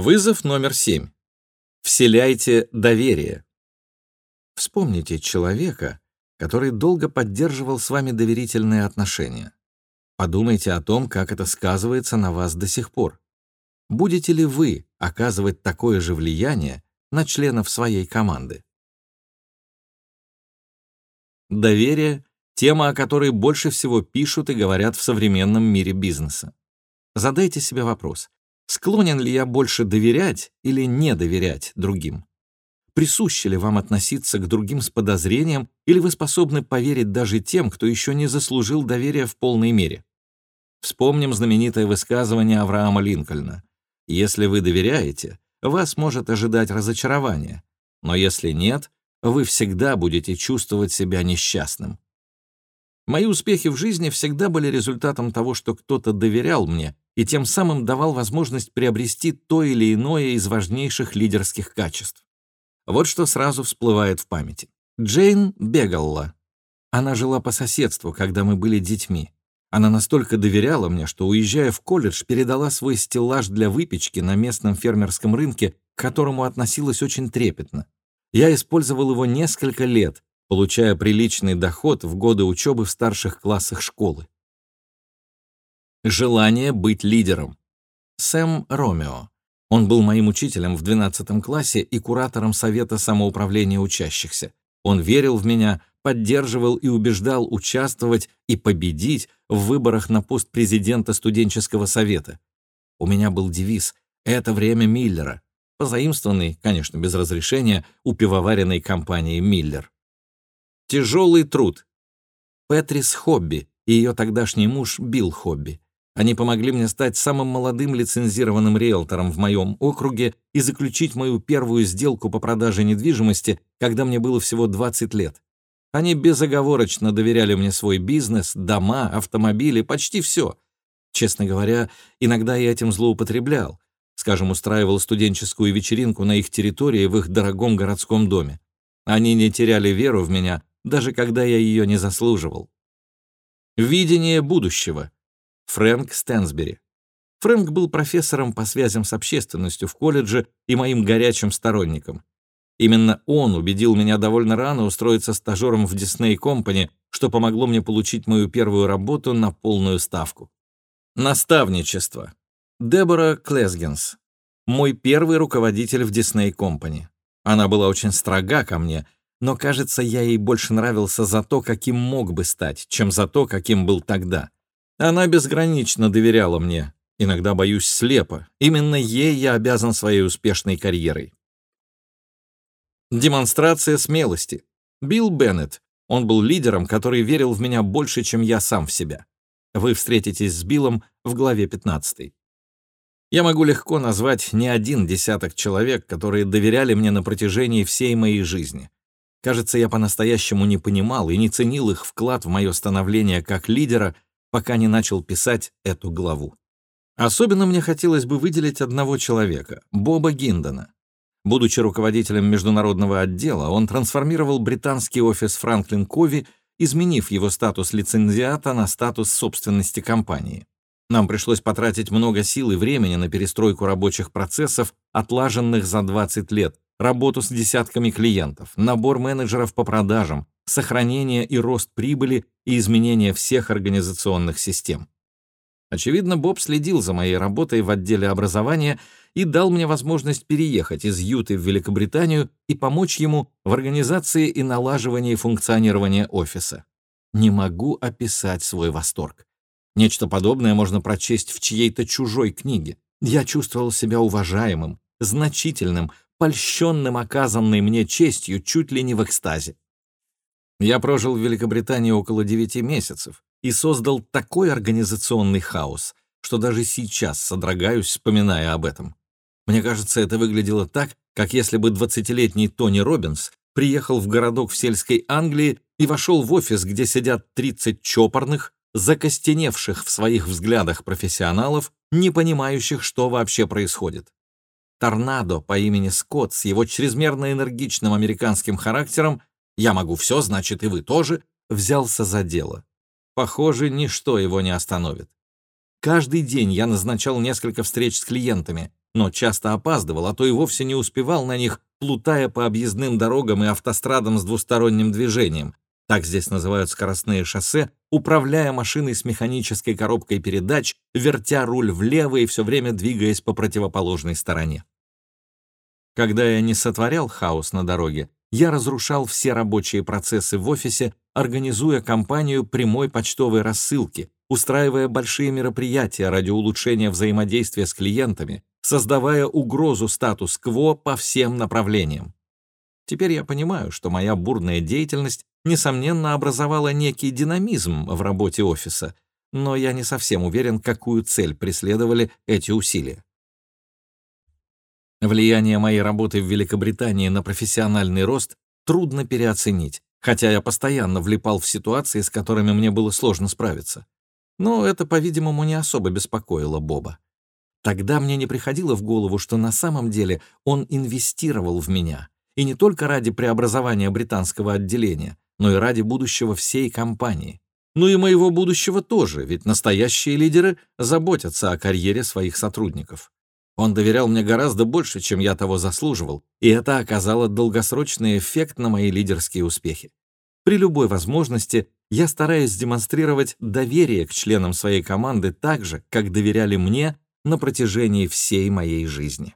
Вызов номер семь. Вселяйте доверие. Вспомните человека, который долго поддерживал с вами доверительные отношения. Подумайте о том, как это сказывается на вас до сих пор. Будете ли вы оказывать такое же влияние на членов своей команды? Доверие — тема, о которой больше всего пишут и говорят в современном мире бизнеса. Задайте себе вопрос, Склонен ли я больше доверять или не доверять другим? Присуще ли вам относиться к другим с подозрением, или вы способны поверить даже тем, кто еще не заслужил доверия в полной мере? Вспомним знаменитое высказывание Авраама Линкольна. «Если вы доверяете, вас может ожидать разочарование, но если нет, вы всегда будете чувствовать себя несчастным». Мои успехи в жизни всегда были результатом того, что кто-то доверял мне и тем самым давал возможность приобрести то или иное из важнейших лидерских качеств. Вот что сразу всплывает в памяти. Джейн Бегалла. Она жила по соседству, когда мы были детьми. Она настолько доверяла мне, что, уезжая в колледж, передала свой стеллаж для выпечки на местном фермерском рынке, к которому относилась очень трепетно. Я использовал его несколько лет, получая приличный доход в годы учебы в старших классах школы. Желание быть лидером. Сэм Ромео. Он был моим учителем в 12 классе и куратором Совета самоуправления учащихся. Он верил в меня, поддерживал и убеждал участвовать и победить в выборах на пост президента студенческого совета. У меня был девиз «Это время Миллера», позаимствованный, конечно, без разрешения, у пивоваренной компании «Миллер». Тяжелый труд. Петрис Хобби и ее тогдашний муж Билл Хобби. Они помогли мне стать самым молодым лицензированным риэлтором в моем округе и заключить мою первую сделку по продаже недвижимости, когда мне было всего 20 лет. Они безоговорочно доверяли мне свой бизнес, дома, автомобили, почти все. Честно говоря, иногда я этим злоупотреблял. Скажем, устраивал студенческую вечеринку на их территории в их дорогом городском доме. Они не теряли веру в меня, даже когда я ее не заслуживал. Видение будущего — Фрэнк Стэнсбери. Фрэнк был профессором по связям с общественностью в колледже и моим горячим сторонником. Именно он убедил меня довольно рано устроиться стажером в Disney Company, что помогло мне получить мою первую работу на полную ставку. Наставничество. Дебора Клесгенс. Мой первый руководитель в Disney Company. Она была очень строга ко мне, но, кажется, я ей больше нравился за то, каким мог бы стать, чем за то, каким был тогда. Она безгранично доверяла мне, иногда боюсь слепо. Именно ей я обязан своей успешной карьерой. Демонстрация смелости. Билл Беннет. Он был лидером, который верил в меня больше, чем я сам в себя. Вы встретитесь с Биллом в главе 15. Я могу легко назвать не один десяток человек, которые доверяли мне на протяжении всей моей жизни. Кажется, я по-настоящему не понимал и не ценил их вклад в мое становление как лидера — пока не начал писать эту главу. Особенно мне хотелось бы выделить одного человека — Боба Гиндона. Будучи руководителем международного отдела, он трансформировал британский офис Франклин Кови, изменив его статус лицензиата на статус собственности компании. Нам пришлось потратить много сил и времени на перестройку рабочих процессов, отлаженных за 20 лет, работу с десятками клиентов, набор менеджеров по продажам, сохранение и рост прибыли и изменение всех организационных систем. Очевидно, Боб следил за моей работой в отделе образования и дал мне возможность переехать из Юты в Великобританию и помочь ему в организации и налаживании функционирования офиса. Не могу описать свой восторг. Нечто подобное можно прочесть в чьей-то чужой книге. Я чувствовал себя уважаемым, значительным, польщенным оказанной мне честью чуть ли не в экстазе. Я прожил в Великобритании около 9 месяцев и создал такой организационный хаос, что даже сейчас содрогаюсь, вспоминая об этом. Мне кажется, это выглядело так, как если бы 20-летний Тони Робинс приехал в городок в сельской Англии и вошел в офис, где сидят 30 чопорных, закостеневших в своих взглядах профессионалов, не понимающих, что вообще происходит. Торнадо по имени Скотт с его чрезмерно энергичным американским характером «Я могу все, значит, и вы тоже», взялся за дело. Похоже, ничто его не остановит. Каждый день я назначал несколько встреч с клиентами, но часто опаздывал, а то и вовсе не успевал на них, плутая по объездным дорогам и автострадам с двусторонним движением. Так здесь называют скоростные шоссе, управляя машиной с механической коробкой передач, вертя руль влево и все время двигаясь по противоположной стороне. Когда я не сотворял хаос на дороге, я разрушал все рабочие процессы в офисе, организуя кампанию прямой почтовой рассылки, устраивая большие мероприятия ради улучшения взаимодействия с клиентами, создавая угрозу статус-кво по всем направлениям. Теперь я понимаю, что моя бурная деятельность, несомненно, образовала некий динамизм в работе офиса, но я не совсем уверен, какую цель преследовали эти усилия. Влияние моей работы в Великобритании на профессиональный рост трудно переоценить, хотя я постоянно влипал в ситуации, с которыми мне было сложно справиться. Но это, по-видимому, не особо беспокоило Боба. Тогда мне не приходило в голову, что на самом деле он инвестировал в меня, и не только ради преобразования британского отделения, но и ради будущего всей компании. Ну и моего будущего тоже, ведь настоящие лидеры заботятся о карьере своих сотрудников. Он доверял мне гораздо больше, чем я того заслуживал, и это оказало долгосрочный эффект на мои лидерские успехи. При любой возможности я стараюсь демонстрировать доверие к членам своей команды так же, как доверяли мне на протяжении всей моей жизни.